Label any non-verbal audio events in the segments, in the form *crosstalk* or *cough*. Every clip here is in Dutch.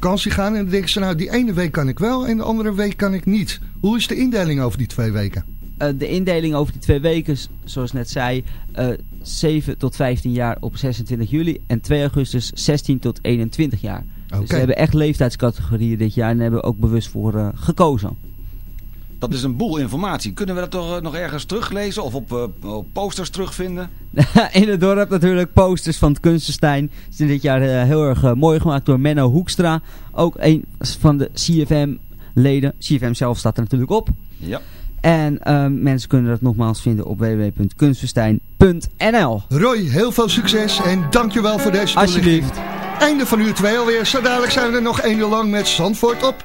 vakantie gaan en dan denken ze, nou die ene week kan ik wel en de andere week kan ik niet. Hoe is de indeling over die twee weken? de indeling over die twee weken, zoals net zei, 7 tot 15 jaar op 26 juli en 2 augustus 16 tot 21 jaar. Dus we hebben echt leeftijdscategorieën dit jaar en hebben we ook bewust voor gekozen. Dat is een boel informatie. Kunnen we dat toch eh, nog ergens teruglezen of op, uh, op posters terugvinden? *laughs* In het dorp natuurlijk posters van het Kunstenstein. Ze zijn dit jaar uh, heel erg mooi gemaakt door Menno Hoekstra. Ook een van de CFM-leden. CFM zelf staat er natuurlijk op. Ja. En mensen kunnen dat nogmaals vinden op www.kunstenstein.nl Roy, heel veel succes en dankjewel voor deze Alsjeblieft. Einde van uur 2 alweer. Zo dadelijk zijn we er nog één uur lang met Zandvoort op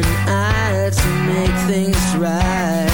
to make things right.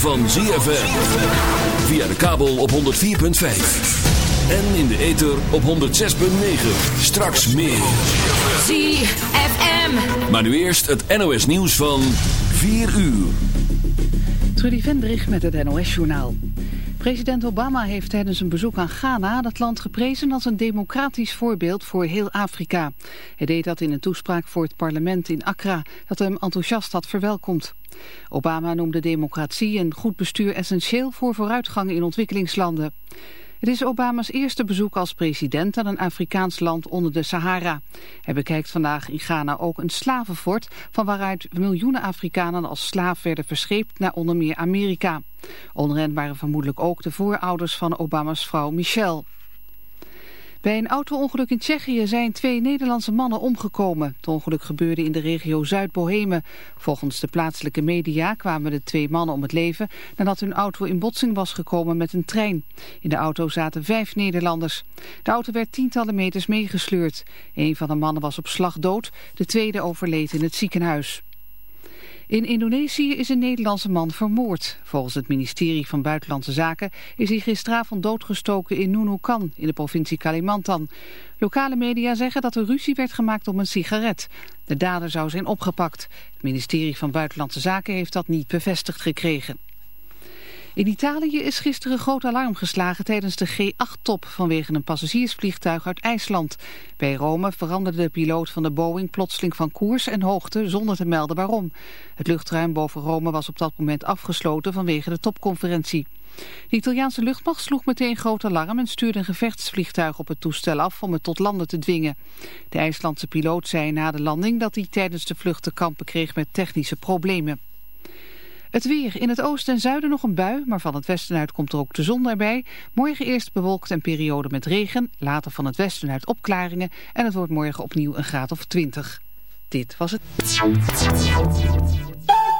Van ZFM. Via de kabel op 104.5. En in de ether op 106.9. Straks meer. ZFM. Maar nu eerst het NOS nieuws van 4 uur. Trudy Vendrich met het NOS-journaal. President Obama heeft tijdens een bezoek aan Ghana dat land geprezen als een democratisch voorbeeld voor heel Afrika. Hij deed dat in een toespraak voor het parlement in Accra, dat hem enthousiast had verwelkomd. Obama noemde democratie en goed bestuur essentieel voor vooruitgang in ontwikkelingslanden. Het is Obama's eerste bezoek als president aan een Afrikaans land onder de Sahara. Hij bekijkt vandaag in Ghana ook een slavenfort... van waaruit miljoenen Afrikanen als slaaf werden verscheept naar onder meer Amerika. Onder hen waren vermoedelijk ook de voorouders van Obama's vrouw Michelle. Bij een auto-ongeluk in Tsjechië zijn twee Nederlandse mannen omgekomen. Het ongeluk gebeurde in de regio Zuid-Bohemen. Volgens de plaatselijke media kwamen de twee mannen om het leven... nadat hun auto in botsing was gekomen met een trein. In de auto zaten vijf Nederlanders. De auto werd tientallen meters meegesleurd. Een van de mannen was op slag dood, de tweede overleed in het ziekenhuis. In Indonesië is een Nederlandse man vermoord. Volgens het ministerie van Buitenlandse Zaken is hij gisteravond doodgestoken in Nunukan in de provincie Kalimantan. Lokale media zeggen dat er ruzie werd gemaakt om een sigaret. De dader zou zijn opgepakt. Het ministerie van Buitenlandse Zaken heeft dat niet bevestigd gekregen. In Italië is gisteren groot alarm geslagen tijdens de G8-top vanwege een passagiersvliegtuig uit IJsland. Bij Rome veranderde de piloot van de Boeing plotseling van koers en hoogte zonder te melden waarom. Het luchtruim boven Rome was op dat moment afgesloten vanwege de topconferentie. De Italiaanse luchtmacht sloeg meteen groot alarm en stuurde een gevechtsvliegtuig op het toestel af om het tot landen te dwingen. De IJslandse piloot zei na de landing dat hij tijdens de vlucht te kampen kreeg met technische problemen. Het weer. In het oosten en zuiden nog een bui, maar van het westen uit komt er ook de zon erbij. Morgen eerst bewolkt en periode met regen, later van het westen uit opklaringen en het wordt morgen opnieuw een graad of 20. Dit was het.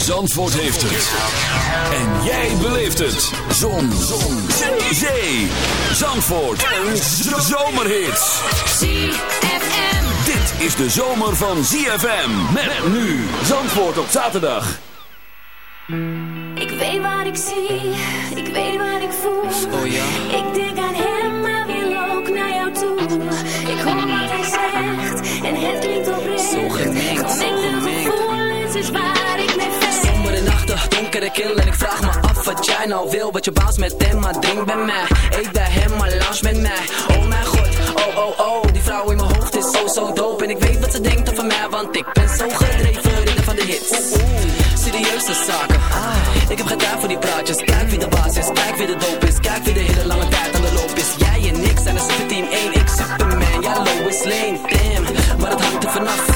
Zandvoort heeft het. En jij beleeft het. Zon. Zon. Zee. Zee. Zandvoort. Een zomerhit. ZFM. Dit is de zomer van ZFM. Met nu. Zandvoort op zaterdag. Ik weet wat ik zie. Ik weet wat ik voel. Oh ja? Ik denk aan hem, maar wil ook naar jou toe. Ik hoor wat hij zegt. En het klinkt oprecht. Zo gemengd, zo gemengd. Het is waar ik donkere kil en ik vraag me af wat jij nou wil. Wat je baas met hem, maar drink bij mij. Eet bij hem, maar lounge met mij. Oh mijn god, oh oh oh. Die vrouw in mijn hoofd is zo zo dope. En ik weet wat ze denkt over mij Want ik ben zo gedreven, ridder van de hits. Serieuze zaken. Ik heb geen tijd voor die praatjes. Kijk wie de baas is, kijk wie de dope is. Kijk wie de hele lange tijd aan de loop is. Jij en ik zijn een superteam. 1 Ik Superman, ja Lois Lane Damn, maar het hangt er vanaf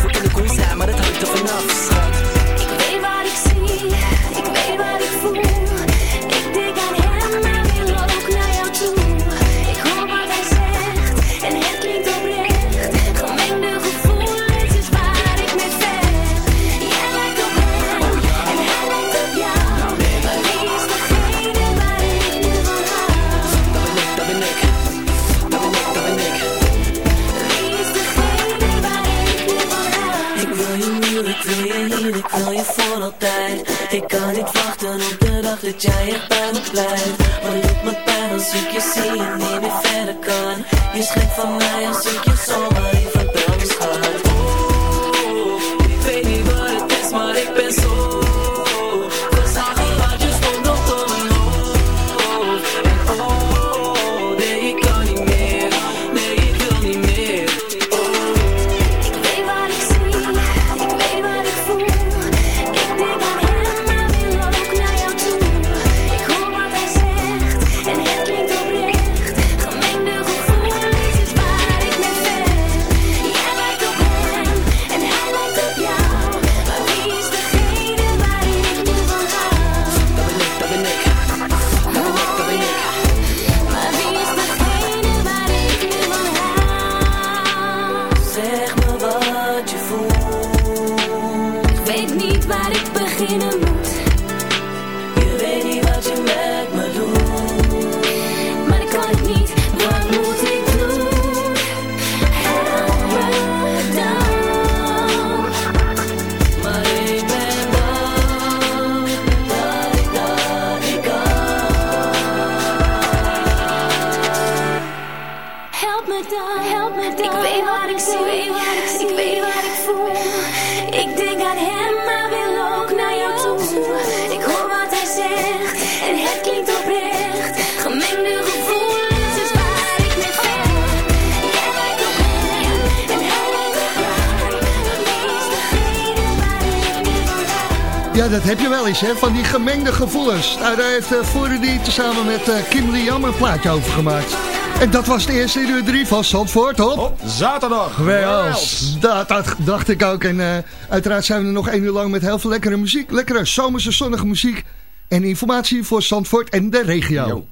Ja, dat heb je wel eens, hè, van die gemengde gevoelens. Nou, daar heeft uh, Voordie tezamen met uh, Kim Liam een plaatje over gemaakt. En dat was de eerste in uur 3 van Zandvoort, op? Op zaterdag. Wels. Dat, dat dacht ik ook. En uh, uiteraard zijn we er nog één uur lang met heel veel lekkere muziek. Lekkere zomerse zonnige muziek. En informatie voor Zandvoort en de regio. Yo.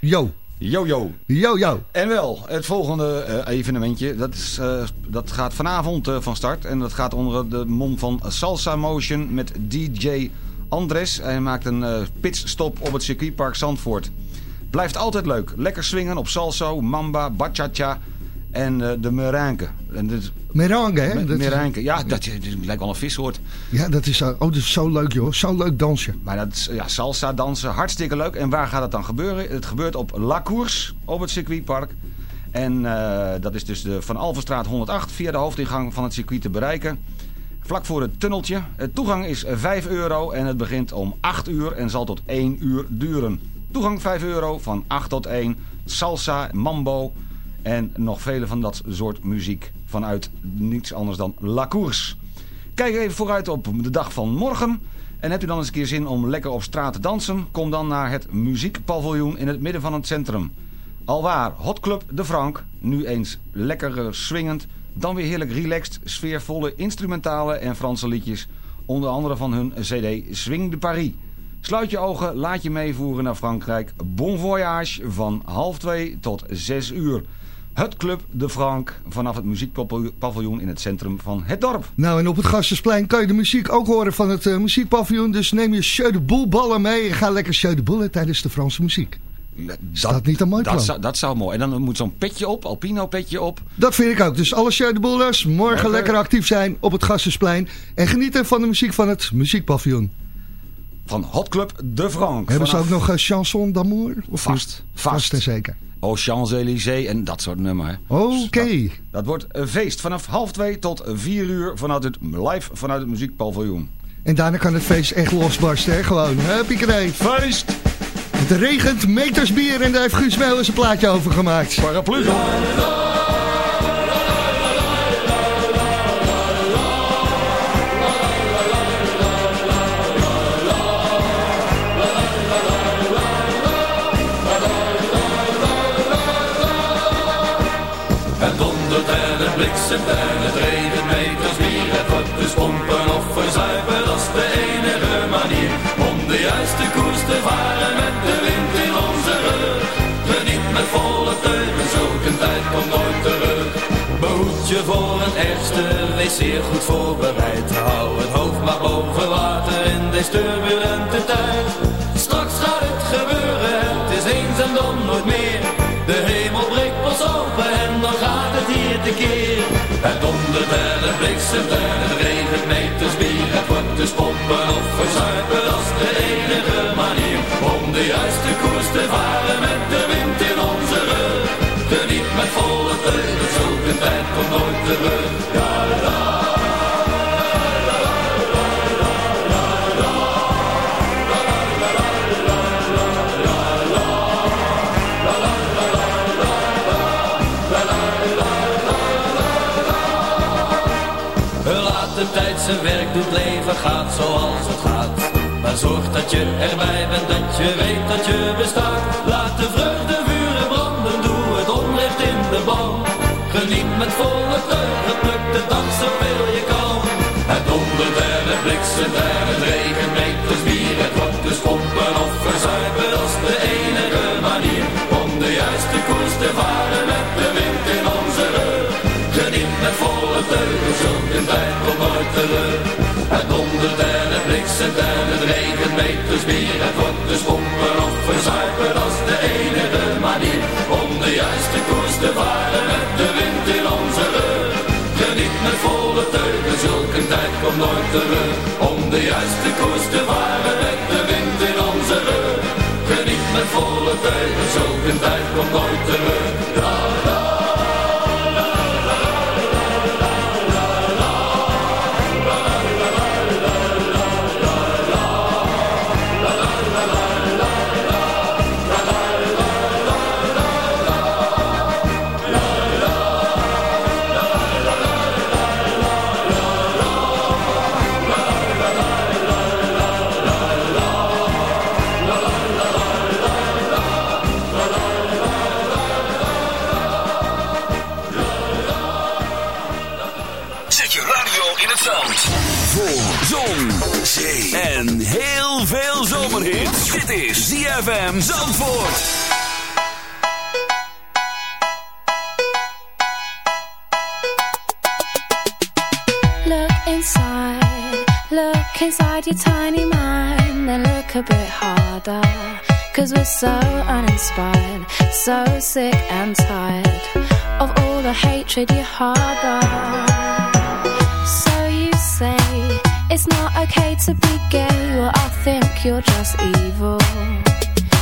Yo. Yo, yo. Yo, yo. En wel, het volgende uh, evenementje, dat, is, uh, dat gaat vanavond uh, van start. En dat gaat onder de mom van Salsa Motion met DJ Andres. Hij maakt een pitstop op het circuitpark Zandvoort. Blijft altijd leuk. Lekker swingen op salsa, mamba, bachata en uh, de merengue. Merengue, hè? Me, merengue, ja, dat, dat, lijkt wel een vissoort. Ja, dat is, oh, dat is zo leuk, joh. Zo leuk dansen. Maar dat is, ja, salsa dansen, hartstikke leuk. En waar gaat het dan gebeuren? Het gebeurt op La Course, op het circuitpark. En uh, dat is dus de Van Alvenstraat 108 via de hoofdingang van het circuit te bereiken. Vlak voor het tunneltje. Toegang is 5 euro en het begint om 8 uur en zal tot 1 uur duren. Toegang 5 euro van 8 tot 1. Salsa, mambo en nog vele van dat soort muziek vanuit niets anders dan La Course. Kijk even vooruit op de dag van morgen. En hebt u dan eens een keer zin om lekker op straat te dansen? Kom dan naar het muziekpaviljoen in het midden van het centrum. Alwaar Hot Club de Frank, nu eens lekker swingend, dan weer heerlijk relaxed, sfeervolle instrumentale en Franse liedjes. Onder andere van hun cd Swing de Paris. Sluit je ogen, laat je meevoeren naar Frankrijk. Bon voyage van half twee tot zes uur. Het Club de Frank vanaf het muziekpaviljoen in het centrum van het dorp. Nou, en op het Gastensplein kan je de muziek ook horen van het uh, muziekpaviljoen. Dus neem je Sjeu de Boel ballen mee en ga lekker Sjeu de Boelen tijdens de Franse muziek. Dat, Staat niet een mooi plan? Dat zou, dat zou mooi. En dan moet zo'n petje op, alpino petje op. Dat vind ik ook. Dus alle Sjeu de Boelers, morgen, morgen lekker actief zijn op het Gastensplein. En genieten van de muziek van het muziekpaviljoen van Hot Club de Frank. Hebben ze ook nog een chanson d'amour? Vast, vast. Vast en zeker. Oh, Champs-Élysées en dat soort nummers. Oké. Okay. Dat, dat, wordt een feest vanaf half twee tot vier uur vanuit het live vanuit het muziekpaviljoen. En daarna kan het feest echt losbarsten, hè? Gewoon. Huppiekerij. Feest! Het regent meters bier en daar heeft Guus Meeuwis een plaatje over gemaakt. Paraplu. Bliksemt en het regent meters bier. Het wordt dus pompen of verzuipen, dat is de enige manier. Om de juiste koers te varen met de wind in onze rug. Geniet met volle teugen, zulke tijd komt nooit terug. Behoed je voor het ergste, wees zeer goed voorbereid. Hou het hoofd maar boven water in deze turbulente tijd. En het regent meters bier. Het wordt pompen of verzuipen, dat is de enige manier. Om de juiste koers te varen met de wind in onze rug. Geniet met volle teugen, zulke tijd komt nooit terug. Ja, ja. Zijn werk doet, leven gaat zoals het gaat. Maar zorg dat je erbij bent, dat je weet dat je bestaat. Laat de vreugde vuren branden, doe het onrecht in de bouw. Geniet met volle teugen, pluk de dag zoveel je kan. Het dondert en het bliksemt en het regent Het dondert en het bliksemt en het regent meters bier. Het wordt dus pompen of is de enige manier. Om de juiste koers te varen met de wind in onze rug. Geniet met volle teugen, zulke tijd komt nooit terug. Om de juiste koers te varen met de wind in onze rug. Geniet met volle teugen, zulke tijd komt nooit terug. ZFM Zandvoort. Look inside, look inside your tiny mind, then look a bit harder. Cause we're so uninspired, so sick and tired of all the hatred you harbor. So you say it's not okay to be gay, well, I think you're just evil.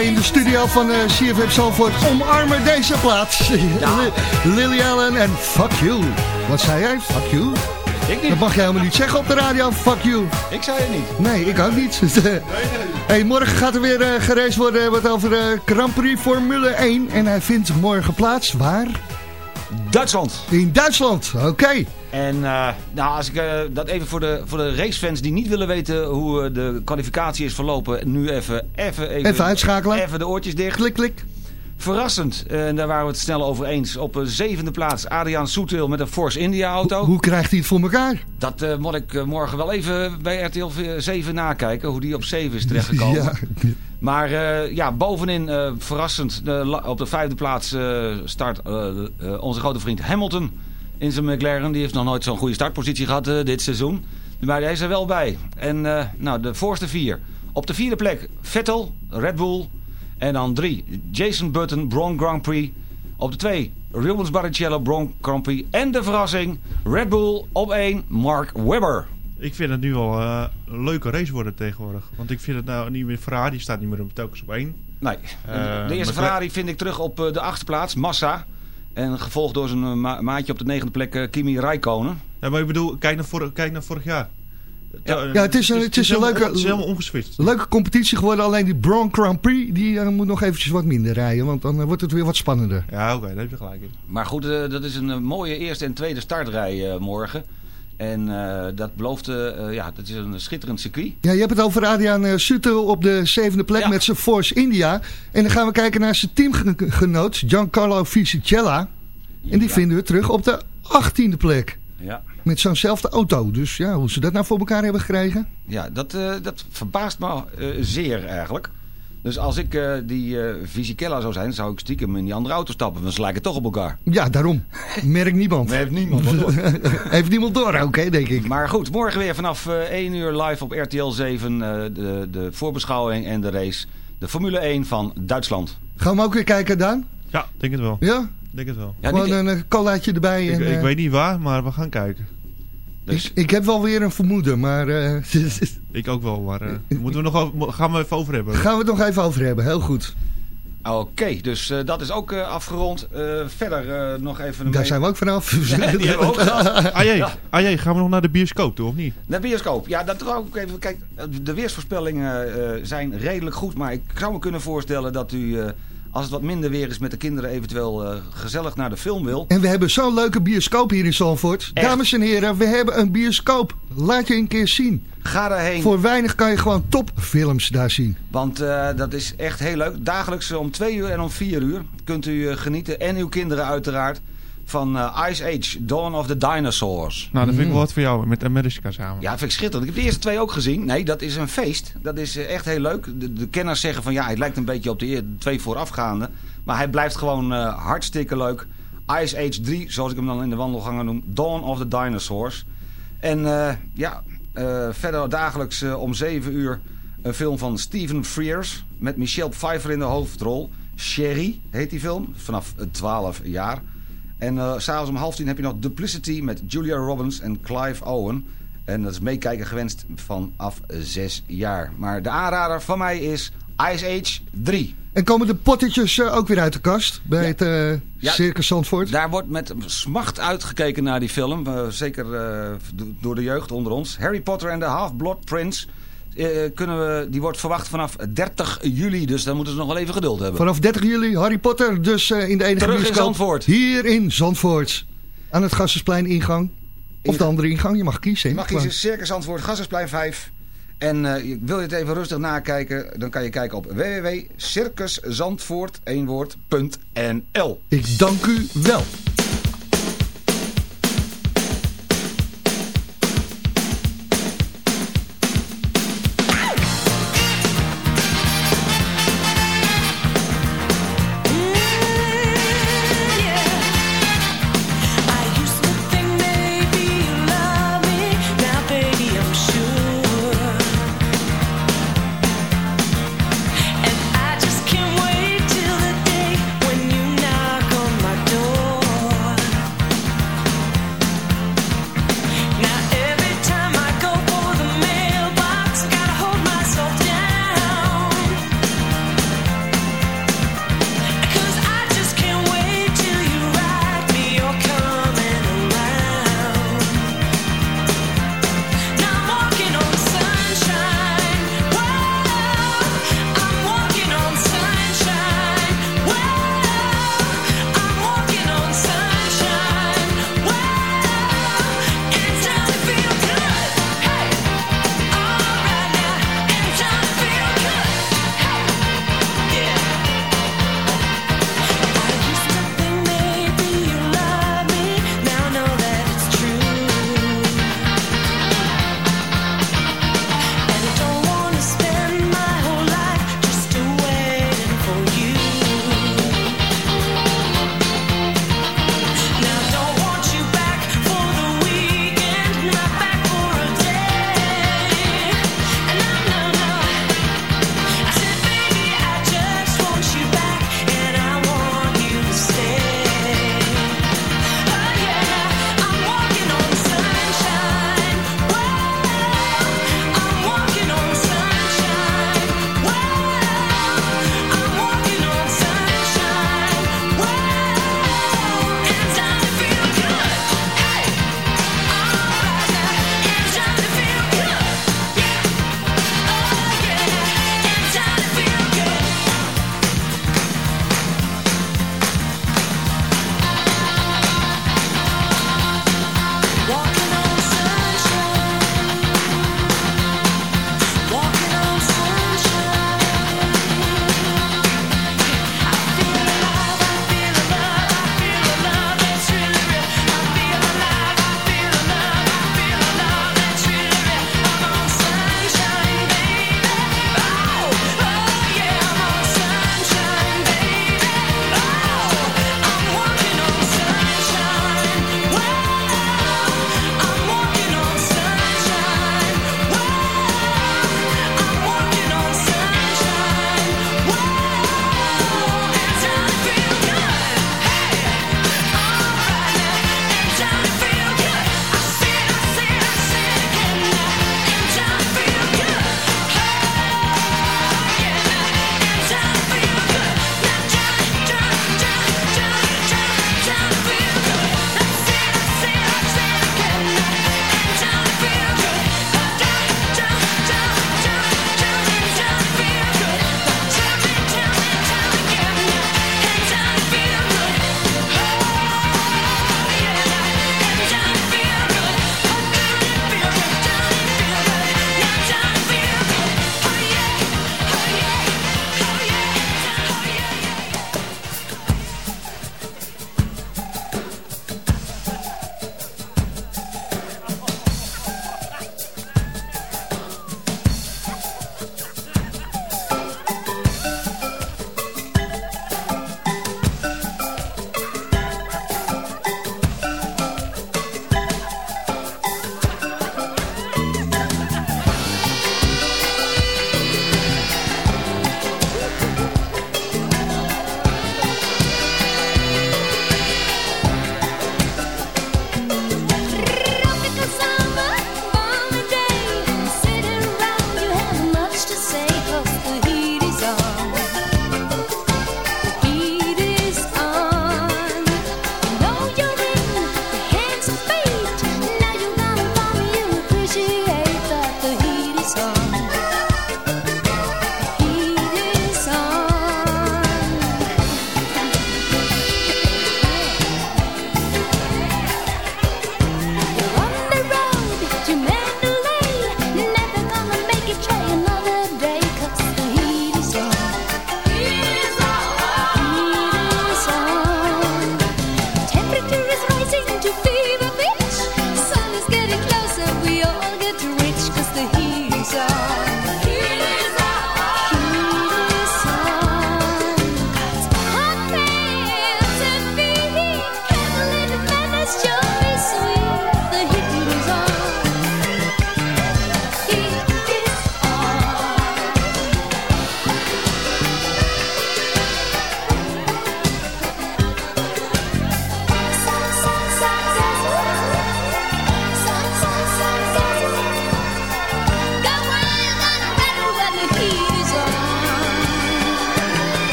Wij in de studio van eh CFM Zalvoort omarmen deze plaats. *laughs* Li- Lily Allen en Fuck You. Wat zei jij? Fuck You? Ik niet. Dat mag jij helemaal niet zeggen op de radio. Fuck You. Ik zei het niet. Nee, ik ook niet. *laughs* hey, morgen gaat er weer eh gereisd worden wat over de Grand Prix Formule 1. En hij vindt morgen plaats waar? Duitsland. In Duitsland, oké. En uh, nou, als ik uh, dat even voor de, voor de racefans die niet willen weten hoe uh, de kwalificatie is verlopen, nu even, even, even, even uitschakelen. Even de oortjes dicht. Klik, klik. Verrassend, en daar waren we het snel over eens. Op de zevende plaats Adriaan Soetil met een Force India auto. Hoe, hoe krijgt hij het voor elkaar? Dat moet ik morgen wel even bij RTL 7 nakijken, hoe die op 7 is terechtgekomen. *laughs* ja. Maar ja, bovenin verrassend op de vijfde plaats start onze grote vriend Hamilton in zijn McLaren. Die heeft nog nooit zo'n goede startpositie gehad dit seizoen. Maar hij is er wel bij. En nou, de voorste vier. Op de vierde plek Vettel, Red Bull... En dan drie, Jason Button, Bron Grand Prix. Op de twee, Rubens Barrichello, Bron Grand Prix. En de verrassing, Red Bull op één, Mark Webber. Ik vind het nu wel uh, een leuke race worden tegenwoordig. Want ik vind het nou niet meer, Ferrari staat niet meer telkens op één. Nee, de eerste Ferrari vind ik terug op de achtste plaats, Massa. En gevolgd door zijn ma maatje op de negende plek, Kimi Räikkönen. Ja, maar ik bedoel, kijk naar, vor kijk naar vorig jaar. Ja, ja, het is een, het is een leuke, het is helemaal ongeswitst. leuke competitie geworden. Alleen die Braun Grand Prix die uh, moet nog eventjes wat minder rijden. Want dan uh, wordt het weer wat spannender. Ja, oké, okay, daar heb je gelijk in. Maar goed, uh, dat is een mooie eerste en tweede startrij morgen. En eh, dat belooft, eh, ja, dat is een schitterend circuit. Ja, je hebt het over Adriaan uh, Suter op de zevende plek met zijn Force India. En dan gaan we kijken naar zijn teamgenoot Giancarlo Fisichella. En die vinden we terug op de achttiende plek. Ja. Met zo'nzelfde auto. Dus ja, hoe ze dat nou voor elkaar hebben gekregen? Ja, dat, dat verbaast me zeer eigenlijk. Dus als ik uh, die uh, Fisichella zou zijn, zou ik stiekem in die andere auto stappen. Want ze lijken toch op elkaar. Ja, daarom. Merk niemand. *laughs* Heeft niemand door. *laughs* Heeft niemand door, oké, okay, denk ik. Maar goed, morgen weer vanaf uh, 1 uur live op RTL 7 de, de voorbeschouwing en de race. De Formule 1 van Duitsland. Gaan we ook weer kijken, Daan? Ja, denk het wel. Ja? Denk het wel. Ja, Gewoon een collaatje erbij. Ik, en, ik weet niet waar, maar we gaan kijken. Dus... Ik, ik, heb wel weer een vermoeden, maar... *laughs* Uh, ik ook wel, maar uh, moeten we nog over, gaan we even over hebben. Gaan we het nog even over hebben, heel goed. Oké, okay, dus uh, dat is ook afgerond. verder nog even... Een Daar zijn we ook vanaf. *laughs* Ja, die hebben we ook. *laughs* Ah, ja. ah gaan we nog naar de bioscoop toe, of niet? Naar de bioscoop, ja, dat ook ook even. Kijk, de weersvoorspellingen zijn redelijk goed, maar ik zou me kunnen voorstellen dat u als het wat minder weer is met de kinderen eventueel uh, gezellig naar de film wil. En we hebben zo'n leuke bioscoop hier in Zandvoort. Echt? Dames en heren, we hebben een bioscoop. Laat je een keer zien. Ga daarheen. Voor weinig kan je gewoon topfilms daar zien. Want uh, dat is echt heel leuk. Dagelijks om 2 uur en om 4 uur kunt u uh, genieten. En uw kinderen uiteraard van uh, Ice Age, Dawn of the Dinosaurs. Nou, dat vind ik wel wat voor jou, met Amerika samen. Ja, dat vind ik schitterend. Ik heb de eerste twee ook gezien. Nee, dat is een feest. Dat is uh, echt heel leuk. De, de, kenners zeggen van ja, het lijkt een beetje op de twee voorafgaande. Maar hij blijft gewoon uh, hartstikke leuk. Ice Age 3, zoals ik hem dan in de wandelgangen noem. Dawn of the Dinosaurs. En ja, verder dagelijks om 7 uur een film van Steven Frears. Met Michelle Pfeiffer in de hoofdrol. Sherry heet die film, vanaf 12 jaar. En uh, s'avonds om half tien heb je nog Duplicity met Julia Robbins en Clive Owen. En dat is meekijken gewenst vanaf zes jaar. Maar de aanrader van mij is Ice Age 3. En komen de pottetjes uh, ook weer uit de kast bij ja. het uh, ja, Circus Zandvoort? Daar wordt met smacht uitgekeken naar die film. zeker door de jeugd onder ons. Harry Potter en de Half-Blood Prince kunnen we, die wordt verwacht vanaf 30 juli. Dus dan moeten ze nog wel even geduld hebben. Vanaf 30 juli Harry Potter. Dus uh, in de enige Terug in Zandvoort. Hier in Zandvoort. Aan het Gassersplein ingang. Of de andere ingang. Je mag kiezen. Je mag kiezen. Circus Zandvoort. Gassersplein 5. En uh, wil je het even rustig nakijken, dan kan je kijken op www.circuszandvoort.nl Ik dank u wel.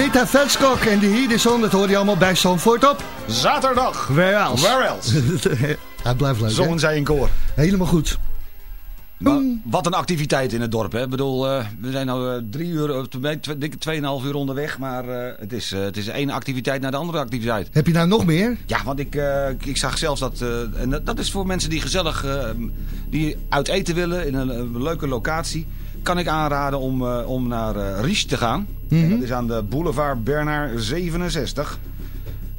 Agneta Velskok en de Heat is dat hoor je allemaal bij Zandvoort op. Zaterdag. Where else? Where else? *laughs* Hij blijft leuk, Zongen zij in koor. Helemaal goed. Maar wat een activiteit in het dorp. Hè? Ik bedoel, uh, we zijn nu drie uur, dikke tweeënhalf uur onderweg. Maar uh, het, is, het is één activiteit naar de andere activiteit. Heb je nou nog meer? Ja, want ik, ik zag zelfs dat... en dat, dat, is voor mensen die gezellig die uit eten willen in een, een leuke locatie. Kan ik aanraden om, om naar Ries te gaan. Mm -hmm. dat is aan de boulevard Bernard 67.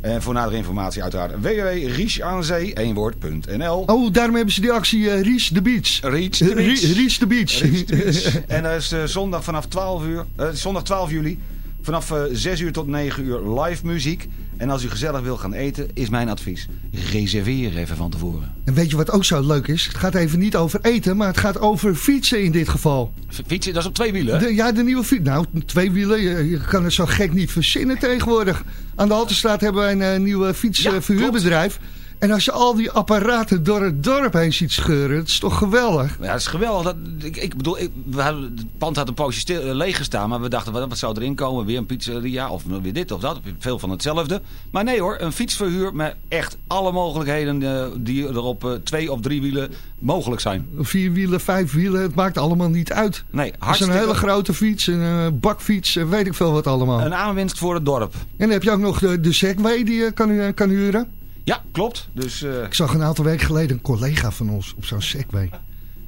En voor nadere informatie uiteraard www.riesanzee, één woord.nl. Oh, daarom hebben ze die actie uh, Reach the Beach. Reach the Beach. Reach the Beach. Reach the beach. *laughs* en dat is uh, zondag vanaf 12 uur, uh, zondag 12 juli, vanaf 6 uur tot 9 uur live muziek. En als u gezellig wil gaan eten, is mijn advies. Reserveer even van tevoren. En weet je wat ook zo leuk is? Het gaat even niet over eten, maar het gaat over fietsen in dit geval. Fietsen, dat is op twee wielen? De, ja, de nieuwe fiets. Nou, twee wielen, je, je, kan het zo gek niet verzinnen tegenwoordig. Aan de Haltestraat hebben wij een uh, nieuwe fietsverhuurbedrijf. Ja, en als je al die apparaten door het dorp heen ziet scheuren, dat is toch geweldig? Ja, dat is geweldig. Dat, ik, ik bedoel, ik, we hadden, het pand had een poosje stil, uh, leeg gestaan, maar we dachten, wat, wat zou erin komen? Weer een pizzeria of weer dit of dat. Veel van hetzelfde. Maar nee hoor, een fietsverhuur met echt alle mogelijkheden uh, die er op uh, twee of drie wielen mogelijk zijn. Vier wielen, vijf wielen, het maakt allemaal niet uit. Nee, Het is een hele grote fiets, een bakfiets, weet ik veel wat allemaal. Een aanwinst voor het dorp. En dan heb je ook nog de, de Segway die je kan, kan huren. Ja, klopt. Dus, uh... Ik zag een aantal weken geleden een collega van ons op zo'n Segway.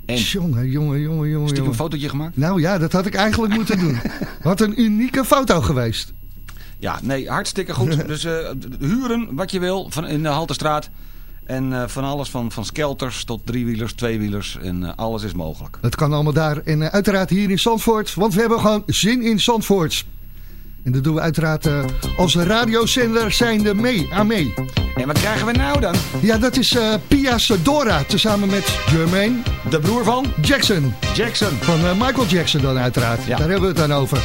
En? Jongen, jongen, jongen, jongen. Stiekem een fotootje gemaakt? Nou ja, dat had ik eigenlijk moeten doen. *laughs* Wat een unieke foto geweest. Ja, nee, hartstikke goed. *laughs* dus uh, huren wat je wil van in de Halterstraat. En uh, van alles, van, van skelters tot driewielers, tweewielers. En uh, alles is mogelijk. Het kan allemaal daar. En uh, uiteraard hier in Zandvoort. Want we hebben gewoon zin in Zandvoort. En dat doen we uiteraard uh, als radiozender zijnde mee, aan mee. En wat krijgen we nou dan? Ja, dat is uh, Pia Sedora, tezamen met Jermaine. De broer van? Jackson. Jackson. Van uh, Michael Jackson dan uiteraard. Ja. Daar hebben we het dan over.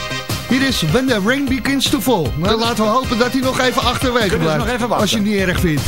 Hier is When the Rain Begins to Fall. Nou, laten we hopen dat hij nog even achterwege blijft. Nog even wachten. Als je het niet erg vindt.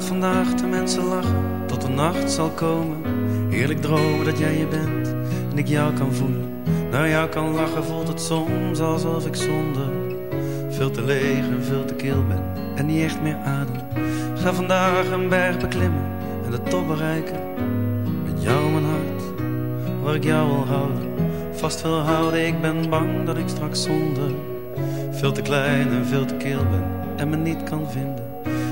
Vandaag de mensen lachen tot de nacht zal komen. Heerlijk dromen dat jij je bent en ik jou kan voelen. Naar jou kan lachen voelt het soms alsof ik zonder veel te leeg en veel te kil ben en niet echt meer adem. Ga vandaag een berg beklimmen en de top bereiken. Met jou mijn hart, waar ik jou wil houden. Vast wil houden, ik ben bang dat ik straks zonder veel te klein en veel te kil ben en me niet kan vinden.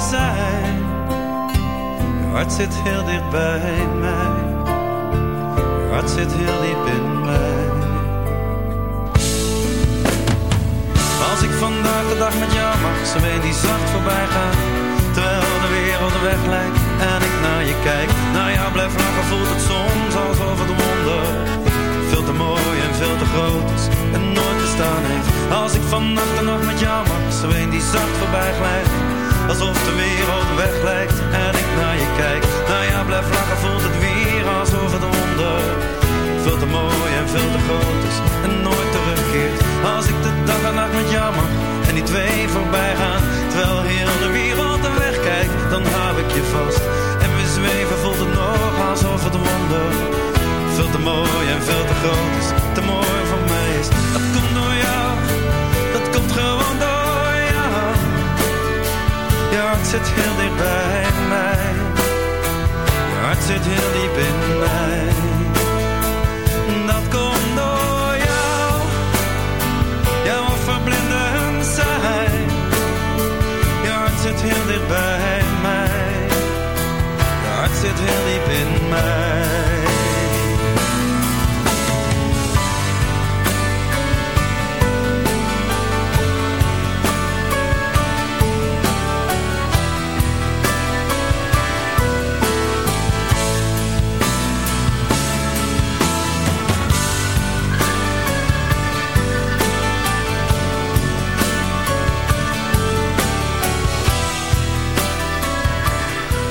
zijn. Je hart zit heel dicht bij mij. Je hart zit heel diep in mij. Als ik vandaag de dag met jou mag, zo die zacht voorbij gaat. Terwijl de wereld weg lijkt en ik naar je kijk. Naar jou blijf lachen, voelt het soms alsof het wonder. Veel te mooi en veel te groot is en nooit bestaan heeft. Als ik vannacht de nacht met jou mag, zo die zacht voorbij glijdt. Alsof de wereld weg lijkt en ik naar je kijk. Naar jou blijf lachen, voelt het weer alsof het wonder. Veel te mooi en veel te groot is en nooit terugkeert. Als ik de dag en nacht met jou mag en die twee voorbij gaan. Terwijl heel de wereld de weg kijkt, dan hou ik je vast. En we zweven voelt het nog alsof het wonder. Veel te mooi en veel te groot is, te mooi voor mij hart zit heel dicht bij mij. Je hart zit heel diep in mij. Dat komt door jou. Jouw verblindend zijn. Je hart zit heel dicht bij mij. Je hart zit heel diep in mij.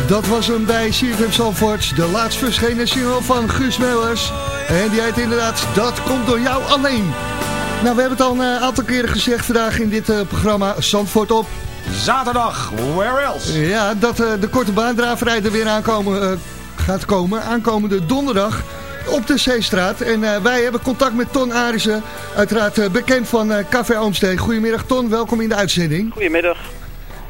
Dat was hem bij CFM Zalvoort, de laatst verschenen single van Guus Meeuwers. En die heet inderdaad Dat komt door jou alleen. Nou, we hebben het al een eh, aantal keren gezegd vandaag in dit uh, programma Zandvoort op. Zaterdag, where else? Ja, dat uh, de korte baandraverij er weer aankomen, gaat komen. Aankomende donderdag op de Zeestraat. En wij hebben contact met Ton Arissen, uiteraard bekend van Café Oomsteen. Goedemiddag Ton, welkom in de uitzending. Goedemiddag.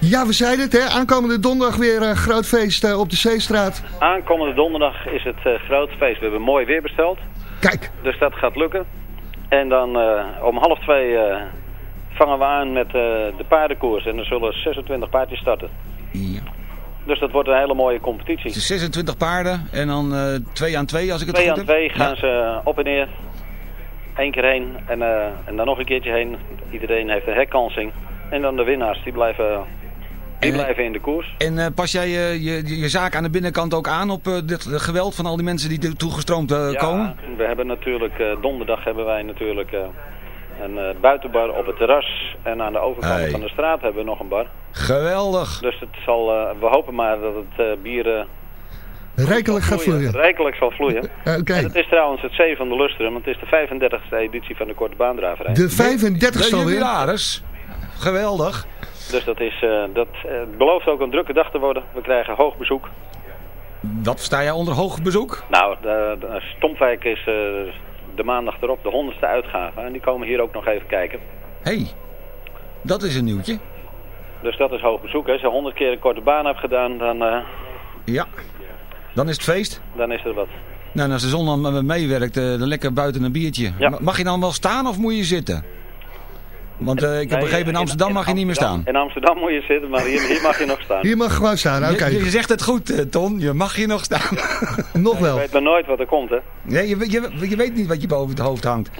Ja, we zeiden het, hè? aankomende donderdag weer een groot feest uh, op de Zeestraat. Aankomende donderdag is het uh, groot feest. We hebben mooi weer besteld. Kijk. Dus dat gaat lukken. En dan uh, om half twee vangen we aan met de paardenkoers. En er zullen 26 paardjes starten. Ja. Dus dat wordt een hele mooie competitie. 26 paarden en dan 2 aan 2 als ik het goed heb. 2 aan 2 gaan ja. ze op en neer. Eén keer heen en, en dan nog een keertje heen. Iedereen heeft een herkansing. En dan de winnaars, die blijven die blijven in de koers. En uh, pas jij je, je, je, zaak aan de binnenkant ook aan op uh, dit geweld van al die mensen die toegestroomd uh, ja, komen? we hebben natuurlijk, donderdag hebben wij natuurlijk een eh, buitenbar op het terras. En aan de overkant Hey. van de straat hebben we nog een bar. Geweldig. Dus het zal, eh, we hopen maar dat het eh, bier... eh, Rijkelijk gaat vloeien. Rijkelijk zal vloeien. Oké. En het is trouwens het zee van de Lustrum. Het is de 35e editie van de Korte Baandraverij. De 35 De alweer. jubilaris. Geweldig. Dus dat, is, eh, dat eh, belooft ook een drukke dag te worden. We krijgen hoog bezoek. Wat versta jij onder hoog bezoek? Nou, de, de Stompwijk is eh, de maandag erop de honderdste uitgave. En die komen hier ook nog even kijken. Hé, hey, dat is een nieuwtje. Dus dat is hoog bezoek. hè. Als je honderd keer een korte baan hebt gedaan, dan, Ja. Dan is het feest. dan is er wat. Nou, en als de zon dan meewerkt, dan lekker buiten een biertje. Ja. Ma- Mag je dan wel staan of moet je zitten? Want eh, ik heb Nee, begrepen, in Amsterdam mag je niet meer staan. In Amsterdam moet je zitten, maar hier, hier mag je nog staan. *laughs* Hier mag gewoon staan, oké. Je, je zegt het goed, eh, Ton. Je mag hier nog staan. *laughs* Nog Je wel. weet maar nooit wat er komt, hè. Nee, je, je, je weet niet wat je boven het hoofd hangt.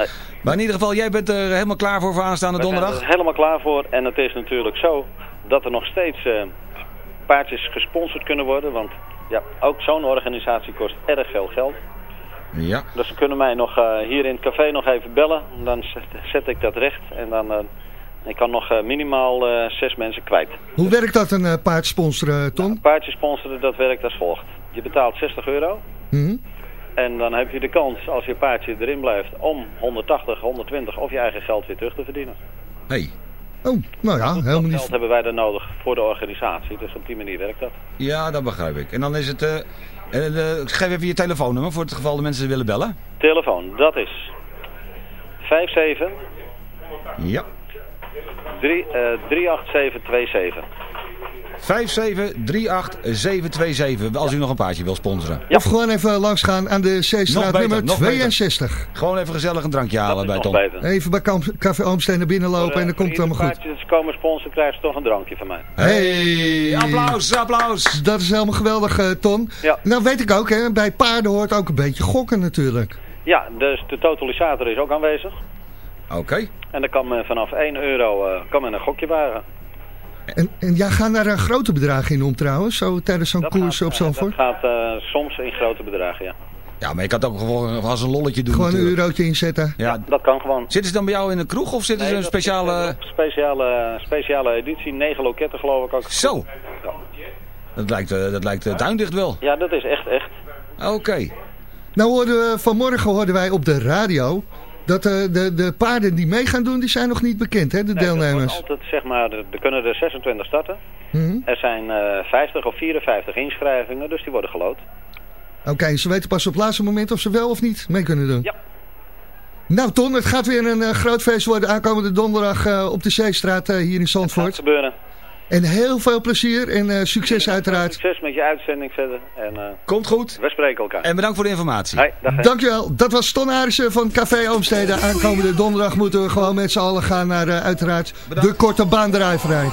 Maar in ieder geval, jij bent er helemaal klaar voor voor aanstaande We donderdag? er helemaal klaar voor. En het is natuurlijk zo dat er nog steeds eh, paardjes gesponsord kunnen worden. Want ja, ook zo'n organisatie kost erg veel geld. Ja. Dus ze kunnen mij nog eh, hier in het café nog even bellen. Dan zet, zet ik dat recht. En dan eh, ik kan nog eh, minimaal eh, zes mensen kwijt. Hoe werkt dat een paard sponsoren, Ton? Paardjes sponsoren, dat werkt als volgt. Je betaalt 60 euro. Mhm. En dan heb je de kans, als je paardje erin blijft, om 180, 120 of je eigen geld weer terug te verdienen. Hey. Oh, nou ja, helemaal Dat niet. geld hebben wij dan nodig voor de organisatie. Dus op die manier werkt dat. Ja, dat begrijp ik. En dan is het... eh, eh, geef even je telefoonnummer voor het geval de mensen willen bellen. Telefoon, dat is 57 Ja. 3, eh 38727. 5738727, als u nog een paardje wil sponsoren. Of gewoon even langsgaan aan de beter, nummer nog beter. 62. Gewoon even gezellig een drankje halen bij Tom. beter. Even bij Kamp- Café Oomsteen naar binnen lopen en dan komt het allemaal goed. Paardjes komen sponsoren, krijgen ze toch een drankje van mij. Hey, applaus, applaus. Dat is helemaal geweldig, eh, Ton. Ja. Nou weet ik ook, hè, bij paarden hoort ook een beetje gokken natuurlijk. Ja, dus de totalisator is ook aanwezig. Oké. En dan kan men vanaf 1 euro eh, kan men een gokje wagen. En, en jij gaat daar een grote bedragen in om trouwens, zo tijdens zo'n koers gaat, op eh, Zandvoort? Dat gaat eh, soms in grote bedragen, ja. Ja, maar ik had ook gewoon als een lolletje doen Gewoon een eurotje inzetten. Ja. Dat kan gewoon. Zitten ze dan bij jou in de kroeg of zitten Nee, ze een is, speciale... eh, speciale, speciale editie, 9 loketten geloof ik ook. Zo. Dat lijkt, eh, dat lijkt eh, tuindicht wel. Ja, dat is echt, echt. Oké. Nou hoorden we, vanmorgen hoorden wij op de radio dat eh, de, de paarden die mee gaan doen, die zijn nog niet bekend, hè, de Nee, deelnemers. altijd, zeg maar, er kunnen er 26 starten. Mhm. Er zijn eh 50 of 54 inschrijvingen, dus die worden geloot. Oké, ze weten pas op het laatste moment of ze wel of niet mee kunnen doen. Ja. Nou Ton, het gaat weer een eh, groot feest worden aankomende donderdag eh, op de Zeestraat eh, hier in Gaat Zandvoort. gebeuren. En heel veel plezier en eh, succes uiteraard. Succes met je uitzending verder. En eh, Komt goed. we spreken elkaar. En bedankt voor de informatie. Dag. Dankjewel, dat was Ton Arissen van Café Oomstede. Aankomende donderdag moeten we gewoon met z'n allen gaan naar eh, uiteraard de korte baandrijverij.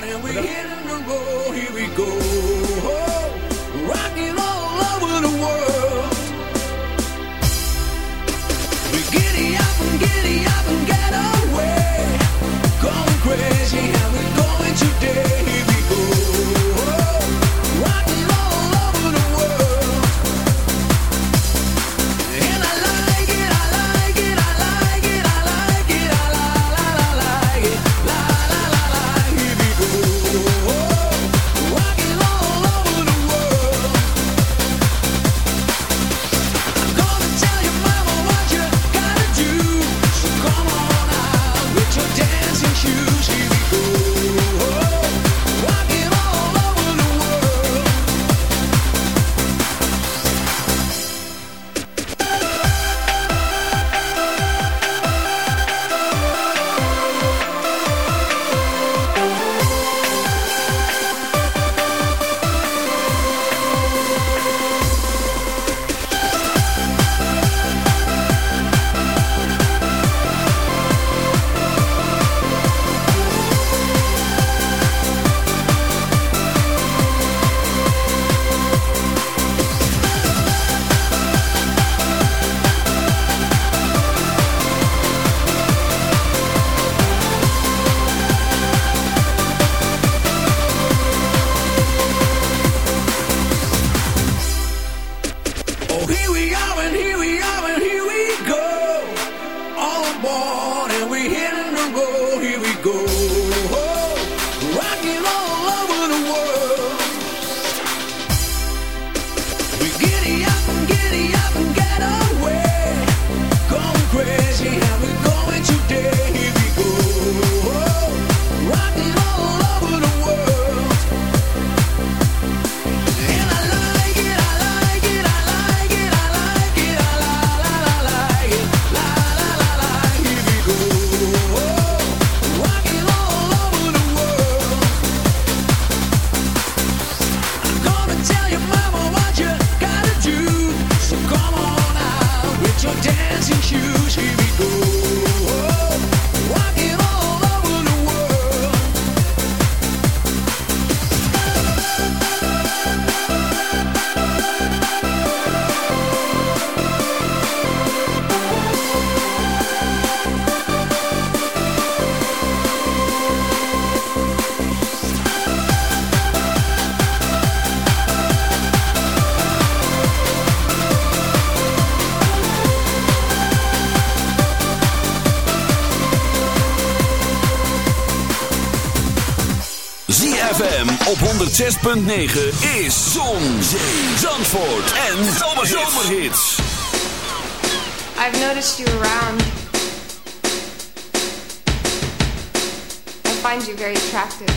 Op 106.9 is Zon, Zandvoort en Zomerhits. I've noticed you around. I find you very attractive.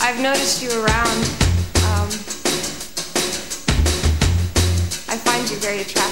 I've noticed you around. Um, I find you very attractive.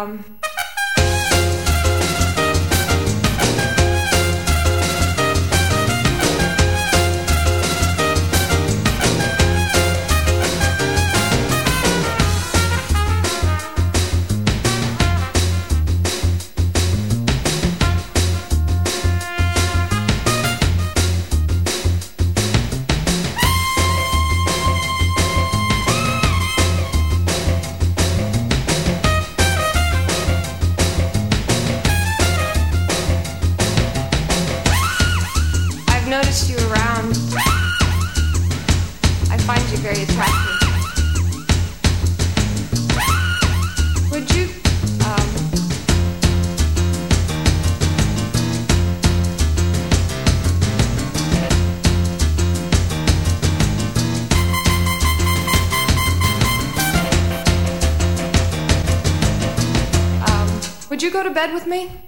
Um, go to bed with me?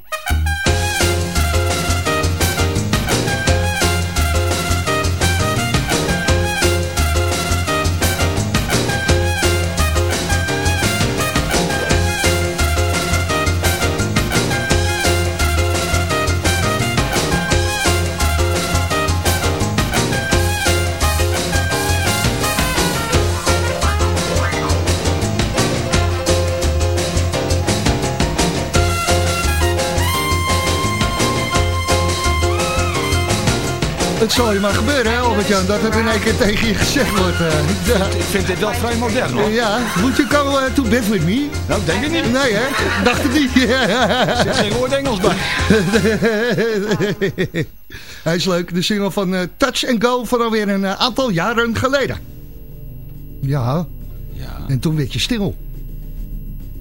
Maar gebeuren, hè, Albert-Jan, dat het in één keer tegen je gezegd wordt. eh. Ja. Ik vind dit wel vrij modern hoor. Ja, moet je go uh, to bed with me? Nou, denk ik niet. Nee, hè? Dacht het niet. *laughs* Er zit geen woord Engels bij. *laughs* Hij is leuk, de single van eh, Touch and Go van alweer een eh, aantal jaren geleden. Ja. ja, en toen werd je stil.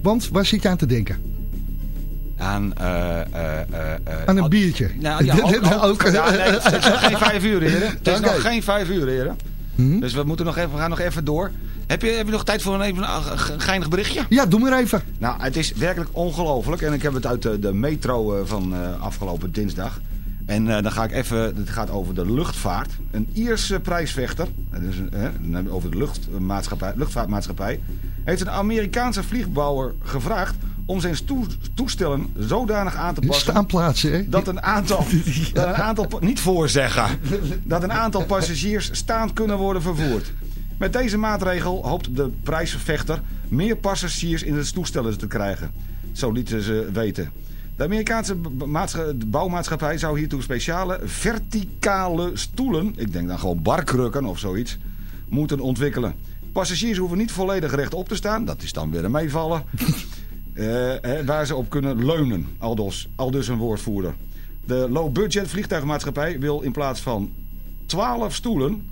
Want, waar zit je aan te denken? Aan, Aan een biertje. Nou, ja, *laughs* ook, ook. Ook. Ja, nee, het is nog geen vijf uur, heren. Het is nog geen vijf uur, heren. Dus we, moeten nog even, we gaan nog even door. Heb je, heb je nog tijd voor een, even een ge- geinig berichtje? Ja, doe maar even. Nou, het is werkelijk ongelooflijk. En ik heb het uit de, de metro eh, van eh, afgelopen dinsdag. En eh, dan ga ik even, het gaat over de luchtvaart. Een Ierse prijsvechter, eh, dus, eh, we over de luchtmaatschappij, luchtvaartmaatschappij, heeft een Amerikaanse vliegbouwer gevraagd om zijn toestellen zodanig aan te passen... Staanplaatsen, hè? Dat een aantal, *laughs* dat een aantal niet voorzeggen, dat een aantal passagiers staand kunnen worden vervoerd. Met deze maatregel hoopt de prijsvechter meer passagiers in de toestellen te krijgen. Zo lieten ze weten. De Amerikaanse bouwmaatschappij zou hiertoe speciale verticale stoelen, ik denk dan gewoon barkrukken of zoiets, moeten ontwikkelen. Passagiers hoeven niet volledig rechtop te staan, dat is dan weer een meevallen. *laughs* Eh, hè, waar ze op kunnen leunen, aldus, aldus een woordvoerder. De low-budget vliegtuigmaatschappij wil in plaats van 12 stoelen...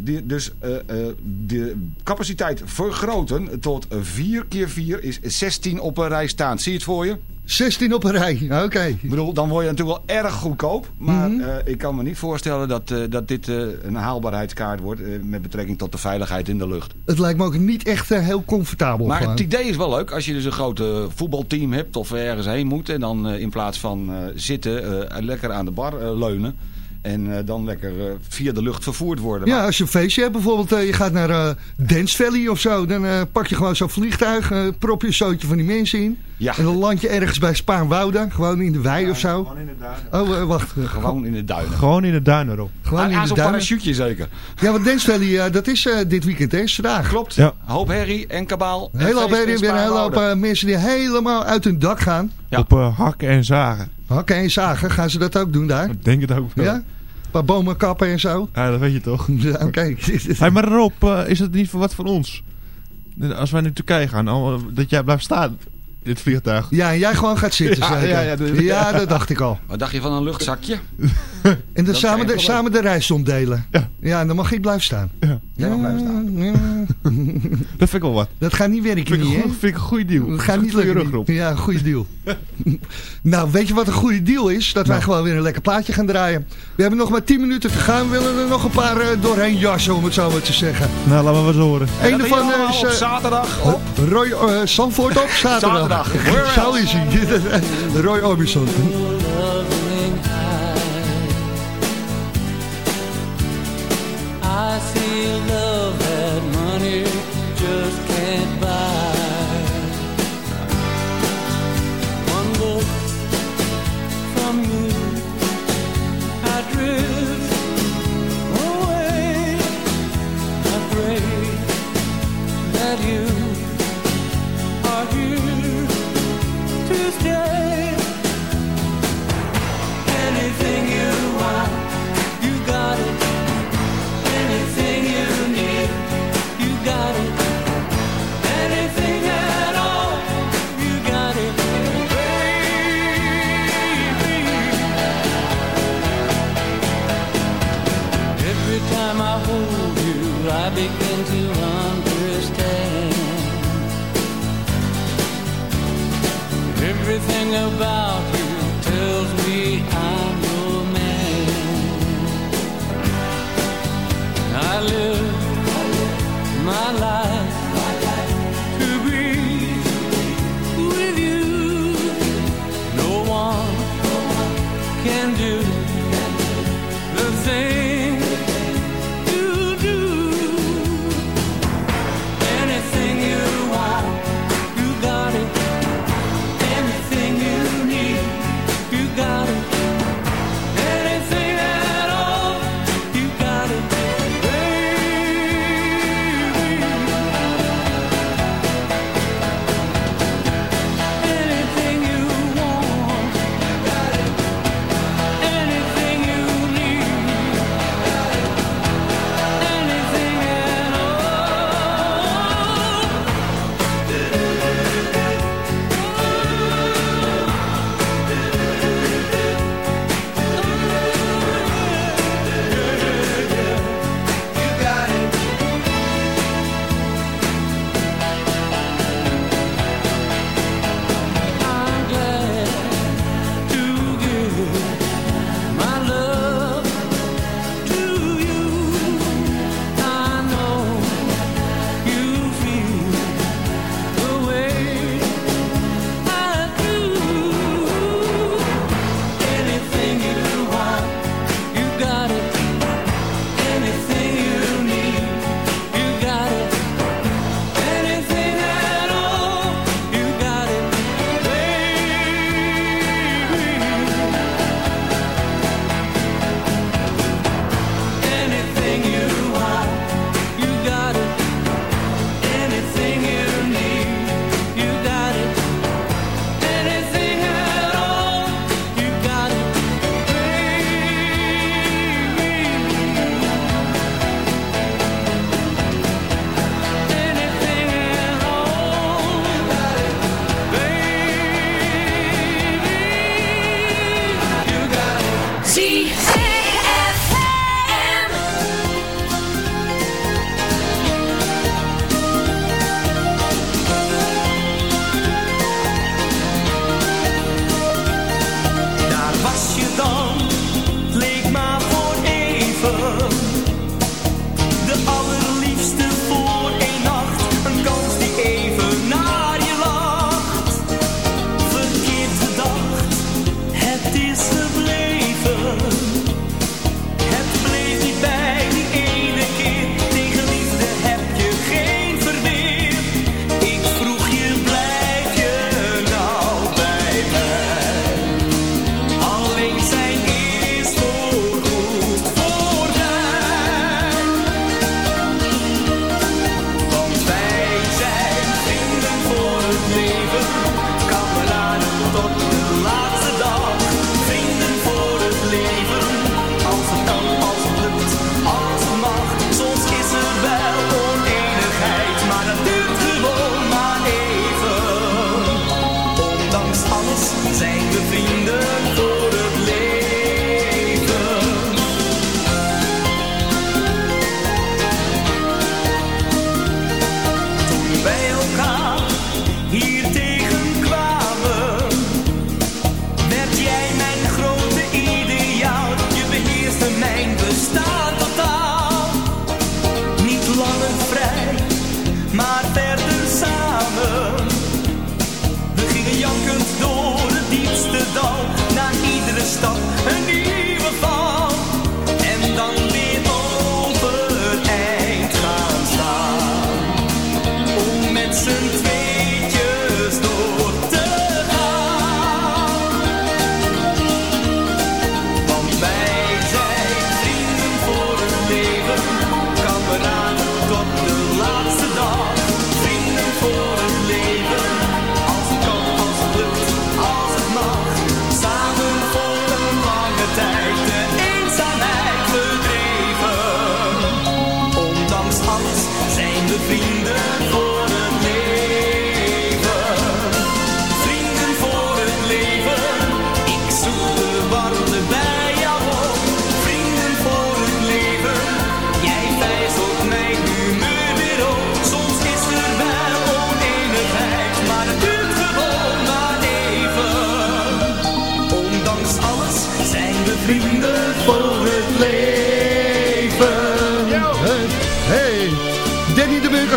Die, dus eh, eh, de capaciteit vergroten tot 4 keer 4 is 16 op een rij staan. Zie je het voor je? 16 op een rij, oké. Ik bedoel, dan word je natuurlijk wel erg goedkoop. Maar eh, ik kan me niet voorstellen dat, eh, dat dit eh, een haalbaarheidskaart wordt... met betrekking tot de veiligheid in de lucht. Het lijkt me ook niet echt heel comfortabel. Maar het idee is wel leuk. Als je dus een groot voetbalteam hebt of ergens heen moet... en dan in plaats van zitten lekker aan de bar leunen... en dan lekker via de lucht vervoerd worden. Ja, als je een feestje hebt bijvoorbeeld, je gaat naar Dance Valley of zo, dan pak je gewoon zo'n vliegtuig, prop je een zootje van die mensen in. Ja. En dan land je ergens bij Spaarnwoude, gewoon in de wei of zo. Oh, eh, wacht. Gewoon in de duinen. Gewoon in de duinen erop. Gewoon aan in de zo'n duinen. parachute zeker. Ja, want Dance Valley, eh, dat is eh, dit weekend, hè, vandaag. Klopt. Ja. Hoop herrie en kabaal. Een hele hoop, in weer een hele hoop mensen die helemaal uit hun dak gaan. Ja. Op eh, hakken en zagen. Hakken en zagen, gaan ze dat ook doen daar? Ik denk het ook wel. Ja? Een paar bomen kappen en zo. Ja, dat weet je toch. *laughs* Ja, Oké. *laughs* Hey, maar Rob, is het niet voor wat van ons? Als wij naar Turkije gaan, dat jij blijft staan het vliegtuig. Ja, en jij gewoon gaat zitten. *laughs* Ja, ja, ja, dat- ja, dat dacht ik al. *laughs* Wat dacht je van een luchtzakje? *laughs* En dan Dat samen de, samen de reis omdelen. Ja. Ja, en dan mag ik blijven staan. Ja. Jij mag blijven staan. Ja, Dat vind ik wel wat. dat gaat niet werken, niet, hè? goed- vind ik een goede deal. Dat gaat niet lukken. Ja, een goede deal. nou, weet je wat een goede deal is? Dat wij Nou. gewoon weer een lekker plaatje gaan draaien. We hebben nog maar 10 minuten te gaan. We willen er nog een paar eh, doorheen jassen, om het zo maar te zeggen. Nou, laten we wat horen. En Eén dat je eh, is eh, zaterdag op Roy uh, Sanford op zaterdag. Zaterdag. Where Zo else? is hij. Roy Orbison. I feel love my life. Maar verder samen. We gingen jankend door het diepste dal, na iedere stap een nieuwe val.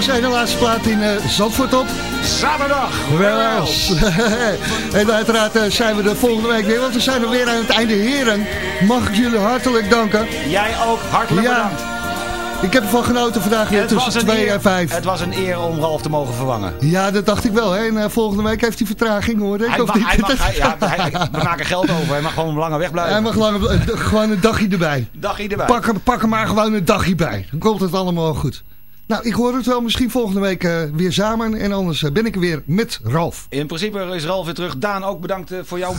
De Burger zijn de laatste plaat in eh, Zandvoort op. Zaterdag. Wel. *laughs* en uiteraard eh, zijn we er volgende week weer, want we zijn er weer aan het einde. Heren, mag ik jullie hartelijk danken. Jij ook, hartelijk Ja. bedankt. Ik heb ervan genoten vandaag weer tussen was, een 2 eer, en 5. het was een eer om Ralf te mogen vervangen. Ja, dat dacht ik wel. Hè. En eh, volgende week heeft hij vertraging, hoor. Ik, Hij of mag, niet? hij mag, *laughs* hij- ja, hij- we maken geld over. Hij mag gewoon langer wegblijven. Hij mag lang, gewoon een dagje erbij. Dagje erbij. Pak, pak er maar gewoon een dagje bij. Dan komt het allemaal goed. Nou, ik hoor het wel misschien volgende week eh, weer samen. En anders eh, ben ik er weer met Ralf. In principe is Ralf weer terug. Daan, ook bedankt eh, voor jouw